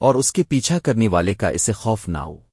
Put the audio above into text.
اور اس کے پیچھا کرنے والے کا اسے خوف نہ ہو۔